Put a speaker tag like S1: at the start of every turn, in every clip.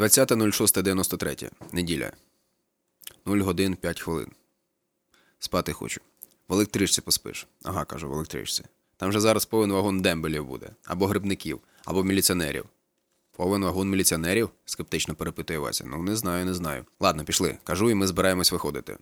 S1: 20.06.93. Неділя. 0 годин 5 хвилин. Спати хочу. В електричці поспиш. Ага, кажу, в електричці. Там же зараз повен вагон дембелів буде, або грибників, або міліціонерів. Повен вагон міліціонерів? скептично перепитує Вася. Ну, не знаю, не знаю. Ладно, пішли. Кажу, і ми збираємось виходити.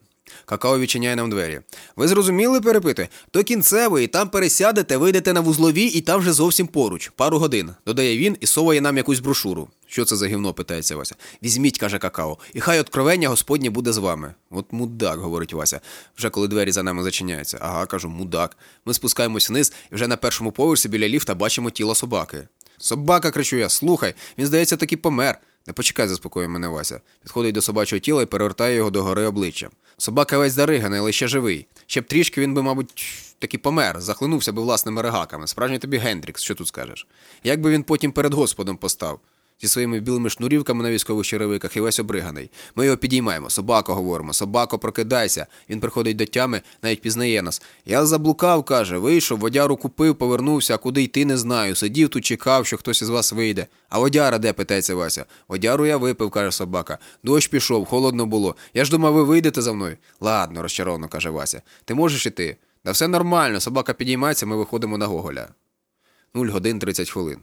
S1: Какао відчиняє нам двері. Ви зрозуміли, перепити? До кінцевої, там пересядете, вийдете на вузлові, і там вже зовсім поруч. Пару годин. Додає він і соває нам якусь брошуру. Що це за гівно, питається Вася. Візьміть, каже какао, і хай откровення Господнє буде з вами. От мудак, говорить Вася, вже коли двері за нами зачиняються. Ага, кажу, мудак. Ми спускаємось вниз і вже на першому поверсі біля ліфта бачимо тіло собаки. Собака, кричу я, слухай, він, здається, таки помер. Не почекай, заспокоює мене Вася. Підходить до собачого тіла і перевертає його до гори обличчям. Собака весь зариганий, але ще живий. Ще б трішки він би, мабуть, таки помер, захлинувся би власними регаками. Справжній тобі Гендрікс, що тут скажеш? Як би він потім перед Господом постав? Зі своїми білими шнурівками на військових черевиках і весь обриганий. Ми його підіймаємо, собако говоримо, собако, прокидайся. Він приходить до тями, навіть пізнає нас. Я заблукав, каже, вийшов, водяру купив, повернувся, а куди йти не знаю. Сидів тут, чекав, що хтось із вас вийде. А водяра де? питається Вася. Водяру я випив, каже собака. Дощ пішов, холодно було. Я ж думав, ви вийдете за мною. Ладно, розчаровано, каже Вася. Ти можеш іти? Да все нормально, собака підіймається, ми виходимо на Гоголя. Нуль годин 30 хвилин.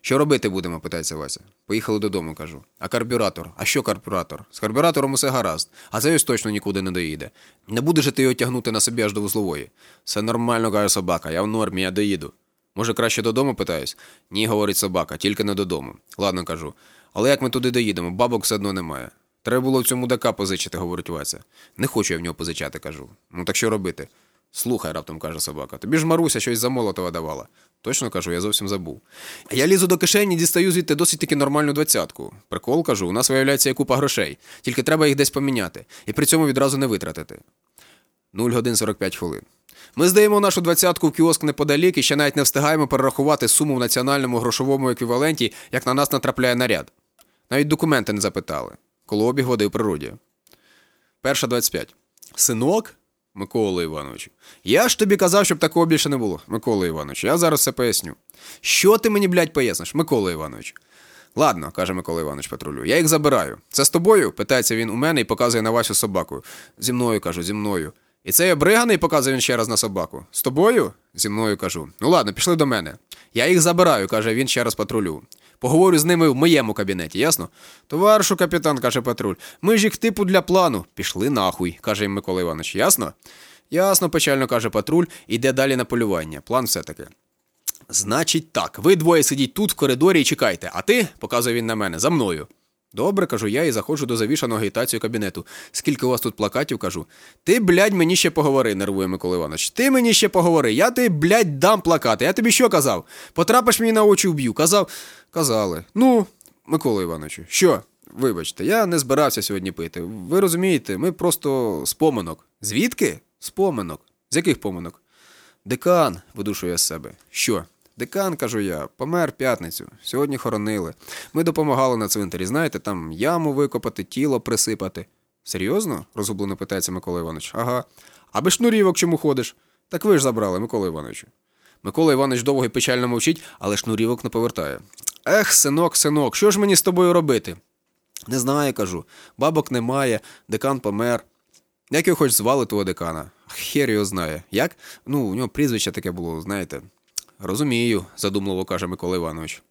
S1: Що робити будемо? питається Вася. Поїхали додому, кажу. А карбюратор? А що карбюратор? З карбюратором усе гаразд, а цей ось точно нікуди не доїде. Не будеш же ти його тягнути на собі аж до вузлової. Все нормально, каже собака, я в нормі, я доїду. Може, краще додому питаюсь? Ні, говорить собака, тільки не додому. Ладно, кажу. Але як ми туди доїдемо, бабок все одно немає. Треба було в цьому дака позичити, говорить Вася. Не хочу я в нього позичати, кажу. Ну так що робити? Слухай, раптом каже собака. Тобі ж Маруся щось за молотова давала. Точно кажу, я зовсім забув. Я лізу до кишені, дістаю звідти досить таки нормальну двадцятку. Прикол кажу, у нас виявляється є купа грошей, тільки треба їх десь поміняти, і при цьому відразу не витратити. 0 годин 45 хвилин. Ми здаємо нашу двадцятку в кіоск неподалік і ще навіть не встигаємо перерахувати суму в національному грошовому еквіваленті, як на нас натрапляє наряд. Навіть документи не запитали. Колообіг води в природі. Перша 25. Синок? Микола Івановичу. Я ж тобі казав, щоб такого більше не було, Микола Іванович. Я зараз все поясню. Що ти мені, блядь, поясниш, Микола Іванович? Ладно, каже Микола Іванович патрулю, я їх забираю. Це з тобою? питається він у мене і показує на Васю собаку. Зі мною кажу, зі мною. І це я бриганий, показує він ще раз на собаку. З тобою? Зі мною кажу. Ну ладно, пішли до мене. Я їх забираю, каже він ще раз патрулю. Поговорю з ними в моєму кабінеті, ясно? Товаришу капітан, каже патруль, ми ж їх типу для плану. Пішли нахуй, каже їм Микола Іванович, ясно? Ясно, печально каже патруль, іде далі на полювання. План все-таки. Значить так, ви двоє сидіть тут в коридорі і чекайте, а ти, показує він на мене, за мною. Добре, кажу я і заходжу до завішаного агітацію кабінету. Скільки у вас тут плакатів, кажу. Ти, блядь, мені ще поговори, нервує Микола Іванович. Ти мені ще поговори. Я тобі, блядь, дам плакати. Я тобі що казав? Потрапиш мені на очі вб'ю. Казав. Казали. Ну, Микола Івановичу, що? Вибачте, я не збирався сьогодні пити. Ви розумієте, ми просто з поминок. Звідки? З поминок. З яких поминок? Декан, видушує з себе. Що? Декан, кажу я, помер п'ятницю. Сьогодні хоронили. Ми допомагали на цвинтарі, знаєте, там яму викопати, тіло присипати. Серйозно? розгублено питається Микола Іванович. Ага. А без шнурівок чому ходиш? Так ви ж забрали, Микола Івановичу. Микола Іванович довго і печально мовчить, але шнурівок не повертає. Ех, синок, синок, що ж мені з тобою робити? Не знаю, кажу. Бабок немає, декан помер. Як його хоч звали того декана? Хер його знає. Як? Ну, у нього прізвище таке було, знаєте. Розумію, задумливо каже Микола Іванович.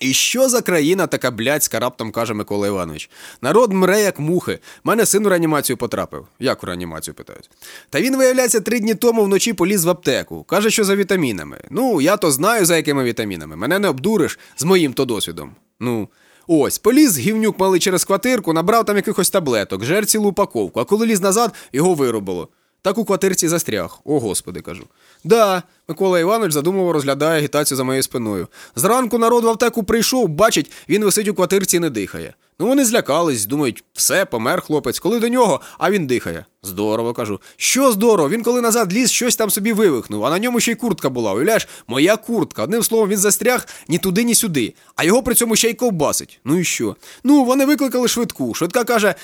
S1: І що за країна така блядська, раптом каже Микола Іванович. Народ мре, як мухи. Мене син у реанімацію потрапив. Як у реанімацію питають? Та він, виявляється, три дні тому вночі поліз в аптеку. Каже, що за вітамінами. Ну, я то знаю, за якими вітамінами. Мене не обдуриш з моїм то досвідом. Ну. Ось, поліз гівнюк малий через квартирку, набрав там якихось таблеток, жер цілу упаковку, а коли ліз назад, його виробило. Так у квартирці застряг. О, господи, кажу. Да, Микола Іванович задумово розглядає агітацію за моєю спиною. Зранку народ в аптеку прийшов, бачить, він висить у квартирці і не дихає. Ну вони злякались, думають, все, помер хлопець, коли до нього, а він дихає. Здорово, кажу. Що здорово? Він коли назад ліз, щось там собі вивихнув, а на ньому ще й куртка була. Уявляєш, моя куртка. Одним словом, він застряг ні туди, ні сюди. А його при цьому ще й ковбасить. Ну і що? Ну, вони викликали швидку. Швидка каже: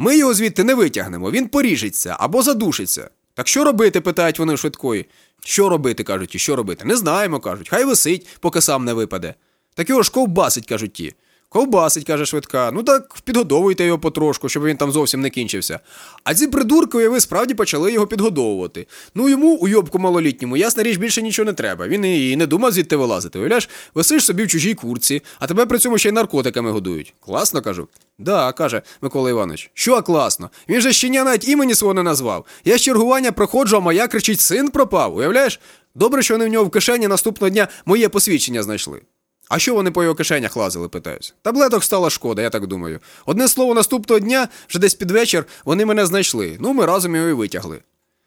S1: ми його звідти не витягнемо, він поріжеться або задушиться. Так що робити? питають вони швидкої. Що робити, кажуть ті, що робити? Не знаємо, кажуть. Хай висить, поки сам не випаде. Так його ж ковбасить, кажуть ті. Ковбасить, каже швидка. Ну так підгодовуйте його потрошку, щоб він там зовсім не кінчився. А ці придурки, ви справді почали його підгодовувати. Ну йому, уйобку малолітньому, ясна річ, більше нічого не треба. Він і не думав звідти вилазити. Уявляєш, висиш собі в чужій курці, а тебе при цьому ще й наркотиками годують. Класно кажу. Да, каже Микола Іванович. Що класно? Він же щеня навіть імені свого не назвав. Я з чергування проходжу, а моя кричить: син пропав. Уявляєш? Добре, що вони в нього в кишені наступного дня моє посвідчення знайшли. А що вони по його кишенях лазили, питаюсь. Таблеток стала шкода, я так думаю. Одне слово, наступного дня, вже десь під вечір, вони мене знайшли. Ну, ми разом його і витягли.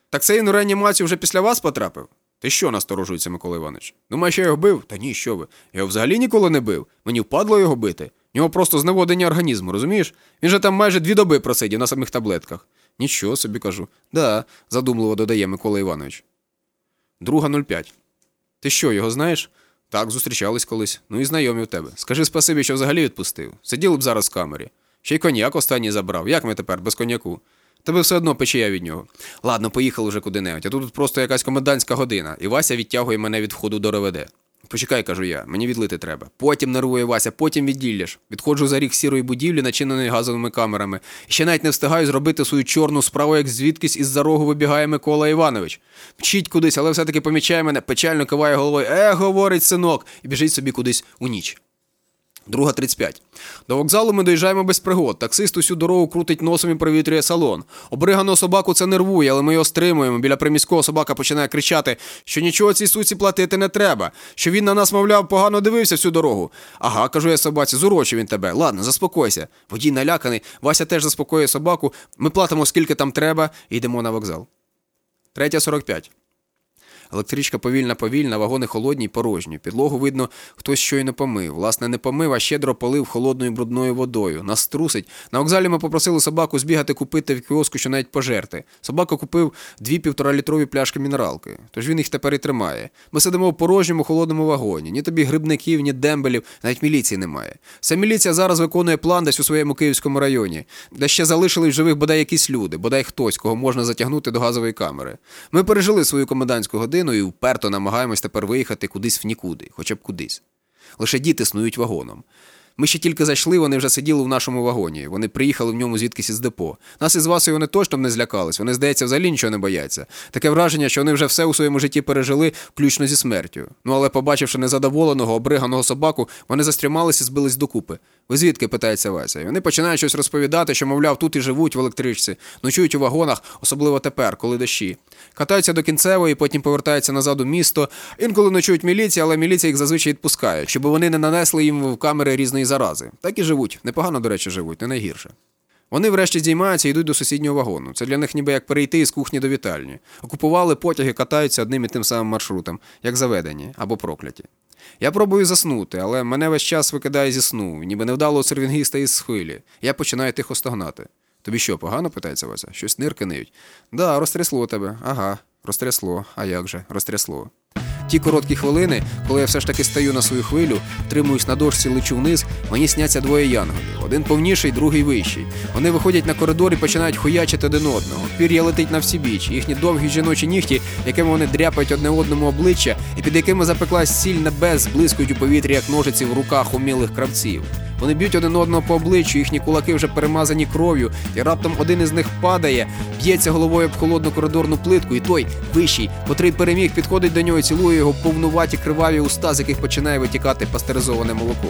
S1: Так цей реанімацію вже після вас потрапив? Ти що насторожується, Микола Іванович? Думаєш, я його бив? Та ні, що ви. Я його взагалі ніколи не бив. Мені впадло його бити. В нього просто зневодення організму, розумієш? Він же там майже дві доби просидів на самих таблетках. Нічого собі кажу. Да, задумливо додає Микола Іванович. Друга 05. Ти що, його знаєш? Так, зустрічались колись. Ну і знайомі в тебе. Скажи спасибі, що взагалі відпустив. Сиділи б зараз в камері. Ще й коньяк останній забрав. Як ми тепер без коньяку? Тебе все одно пече я від нього. Ладно, поїхали вже куди-небудь. А тут просто якась комендантська година, і Вася відтягує мене від входу до РВД. Почекай, кажу я, мені відлити треба. Потім нервує Вася, потім відділляш. Відходжу за ріг сірої будівлі, начиненої газовими камерами. Ще навіть не встигаю зробити свою чорну справу, як звідкись із за рогу вибігає Микола Іванович. Мчить кудись, але все-таки помічає мене, печально киває головою. Е, говорить синок, і біжить собі кудись у ніч. Друга 35. До вокзалу ми доїжджаємо без пригод. Таксист усю дорогу крутить носом і провітрює салон. Обриганого собаку це нервує, але ми його стримуємо. Біля приміського собака починає кричати, що нічого цій суці платити не треба, що він на нас, мовляв, погано дивився всю дорогу. Ага, кажу я собаці, зурочив він тебе. Ладно, заспокойся. Водій наляканий, Вася теж заспокоює собаку. Ми платимо скільки там треба і йдемо на вокзал. Третя 45. Електричка повільна, повільна, вагони холодні порожні. Підлогу видно, хтось щойно помив. Власне, не помив, а щедро полив холодною брудною водою. Нас трусить. На вокзалі ми попросили собаку збігати купити в кіоску, що навіть пожерти. Собака купив дві півторалітрові пляшки мінералки. Тож він їх тепер і тримає. Ми сидимо в порожньому холодному вагоні. Ні тобі грибників, ні дембелів, навіть міліції немає. Вся міліція зараз виконує план десь у своєму київському районі, де ще залишились живих бодай якісь люди, бодай хтось, кого можна затягнути до газової камери. Ми пережили свою комендантську годину і вперто намагаємось тепер виїхати кудись в нікуди, хоча б кудись. Лише діти снують вагоном. Ми ще тільки зайшли, вони вже сиділи в нашому вагоні. Вони приїхали в ньому звідкись із депо. Нас із Васою вони точно не злякались. Вони, здається, взагалі нічого не бояться. Таке враження, що вони вже все у своєму житті пережили, включно зі смертю. Ну але, побачивши незадоволеного, обриганого собаку, вони застрімалися і збились докупи. Ви звідки? питається Вася. І вони починають щось розповідати, що, мовляв, тут і живуть в електричці, ночують у вагонах, особливо тепер, коли дощі. Катаються до кінцевої, потім повертаються назад у місто. Інколи ночують міліція, але міліція їх зазвичай відпускає, щоб вони не нанесли їм в камери різної зарази. Так і живуть. Непогано, до речі, живуть, не найгірше. Вони врешті здіймаються і йдуть до сусіднього вагону. Це для них ніби як перейти із кухні до вітальні. Окупували потяги, катаються одним і тим самим маршрутом, як заведені або прокляті. Я пробую заснути, але мене весь час викидає зі сну, ніби невдалого сервінгіста із хвилі. Я починаю тихо стогнати. Тобі що, погано питається Вася? Щось нирки ниють. Да, розтрясло тебе. Ага, розтрясло. А як же, розтрясло. Ті короткі хвилини, коли я все ж таки стаю на свою хвилю, тримуюсь на дошці, лечу вниз, мені сняться двоє янголів. Один повніший, другий вищий. Вони виходять на коридор і починають хуячити один одного. Пір'я летить на всі біч. Їхні довгі жіночі нігті, якими вони дряпають одне одному обличчя, і під якими запеклась сіль небес, блискують у повітрі, як ножиці в руках умілих кравців. Вони б'ють один одного по обличчю, їхні кулаки вже перемазані кров'ю, і раптом один із них падає, б'ється головою об холодну коридорну плитку, і той вищий, котрий переміг, підходить до нього і цілує його повнуваті криваві уста, з яких починає витікати пастеризоване молоко.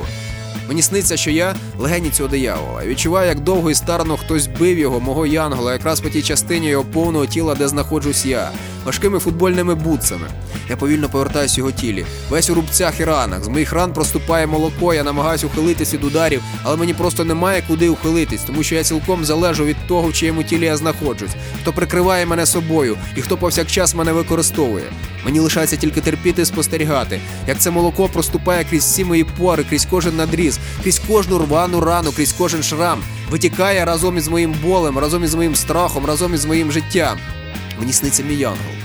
S1: Мені сниться, що я легені цього диявола. Відчуваю, як довго і старано хтось бив його, мого янгола, якраз по тій частині його повного тіла, де знаходжусь я, важкими футбольними бутсами. Я повільно повертаюсь його тілі. Весь у рубцях і ранах. З моїх ран проступає молоко, я намагаюся ухилитись від ударів, але мені просто немає куди ухилитись, тому що я цілком залежу від того, в чиєму тілі я знаходжусь, хто прикриває мене собою і хто повсякчас мене використовує. Мені лишається тільки терпіти і спостерігати, як це молоко проступає крізь всі мої пори, крізь кожен надріз, крізь кожну рвану рану, крізь кожен шрам, витікає разом із моїм болем, разом із моїм страхом, разом із моїм життям. Мені сниться мій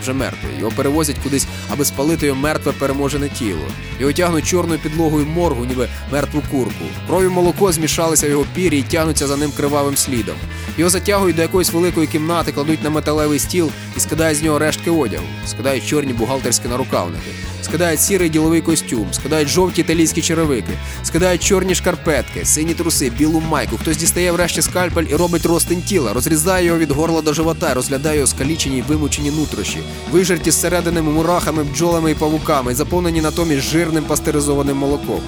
S1: вже мертвий. Його перевозять кудись аби спалити його мертве переможене тіло. Його тягнуть чорною підлогою моргу, ніби мертву курку. Кров і молоко змішалися в його пірі і тягнуться за ним кривавим слідом. Його затягують до якоїсь великої кімнати, кладуть на металевий стіл і скидають з нього рештки одягу, скидають чорні бухгалтерські нарукавники, скидають сірий діловий костюм, скидають жовті італійські черевики, скидають чорні шкарпетки, сині труси, білу майку. Хтось дістає врешті скальпель і робить розтин тіла, розрізає його від горла до живота, розглядає його скалічені й вимучені нутрощі, вижерті зсередини мурахами, бджолами і павуками, заповнені натомість жирним пастеризованим молоком.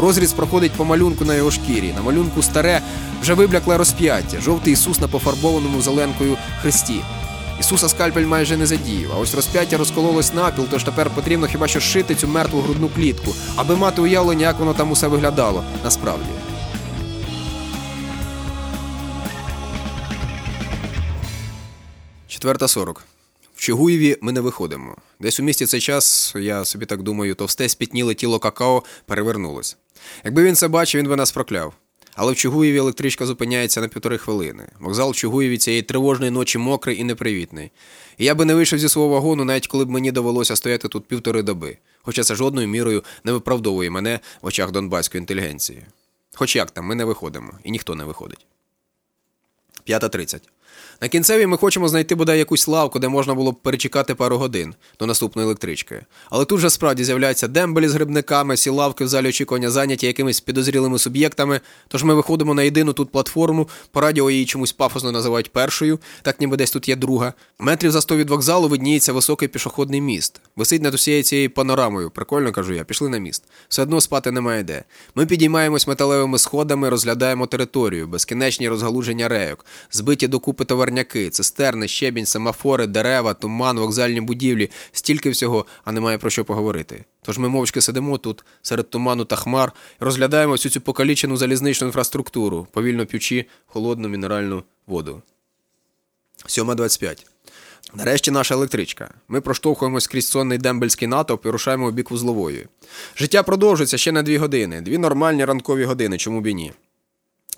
S1: Розріз проходить по малюнку на його шкірі. На малюнку старе, вже виблякле розп'яття, жовтий Ісус на пофарбованому зеленкою хресті. Ісуса скальпель майже не задіяв, а ось розп'яття розкололось напіл, тож тепер потрібно хіба що шити цю мертву грудну клітку, аби мати уявлення, як воно там усе виглядало насправді. Четверта сорок. В Чигуєві ми не виходимо. Десь у місті цей час, я собі так думаю, товсте спітніле тіло какао перевернулось. Якби він це бачив, він би нас прокляв. Але в Чугуєві електричка зупиняється на півтори хвилини. Вокзал в Чугуєві цієї тривожної ночі мокрий і непривітний. І я би не вийшов зі свого вагону, навіть коли б мені довелося стояти тут півтори доби. Хоча це жодною мірою не виправдовує мене в очах донбаської інтелігенції. Хоч як там, ми не виходимо, і ніхто не виходить. 5.30. На кінцевій ми хочемо знайти бодай якусь лавку, де можна було б перечекати пару годин до наступної електрички. Але тут же справді з'являються дембелі з грибниками, всі лавки в залі очікування зайняті якимись підозрілими суб'єктами. Тож ми виходимо на єдину тут платформу, по радіо її чомусь пафосно називають першою, так ніби десь тут є друга. Метрів за сто від вокзалу видніється високий пішохідний міст. Висить над усією цією панорамою. Прикольно кажу я, пішли на міст. Все одно спати немає де. Ми підіймаємось металевими сходами, розглядаємо територію, безкінечні розгалуження рейок, збиті докупи товарняки, цистерни, щебінь, семафори, дерева, туман, вокзальні будівлі, стільки всього, а немає про що поговорити. Тож ми мовчки сидимо тут, серед туману та хмар, розглядаємо всю цю покалічену залізничну інфраструктуру, повільно п'ючи холодну мінеральну воду. 7.25. Нарешті наша електричка. Ми проштовхуємось крізь сонний дембельський натовп і рушаємо у бік вузлової. Життя продовжується ще на дві години, дві нормальні ранкові години, чому б і ні.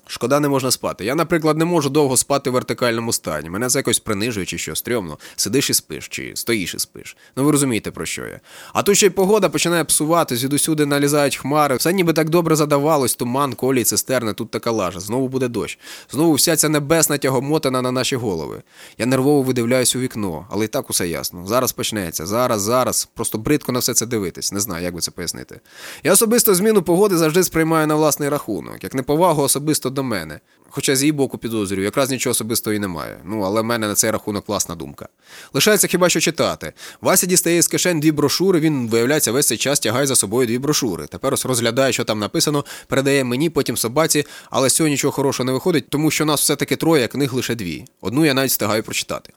S1: Шкода, не можна спати. Я, наприклад, не можу довго спати в вертикальному стані. Мене це якось принижує чи що, стрьомно. Сидиш і спиш, чи стоїш і спиш. Ну ви розумієте, про що я. А тут ще й погода починає псувати, звідусюди налізають хмари. Все ніби так добре задавалось, туман, колії, цистерни, тут така лажа. Знову буде дощ. Знову вся ця небесна тягомотана на наші голови. Я нервово видивляюсь у вікно, але і так усе ясно. Зараз почнеться. Зараз, зараз. Просто бридко на все це дивитись. Не знаю, як би це пояснити. Я особисто зміну погоди завжди сприймаю на власний рахунок, як неповагу особисто до мене. Хоча з її боку підозрюю, якраз нічого особистого і немає. Ну, але в мене на цей рахунок власна думка. Лишається хіба що читати. Вася дістає з кишень дві брошури, він, виявляється, весь цей час тягає за собою дві брошури. Тепер ось розглядає, що там написано, передає мені, потім собаці, але з нічого хорошого не виходить, тому що нас все-таки троє, а книг лише дві. Одну я навіть встигаю прочитати.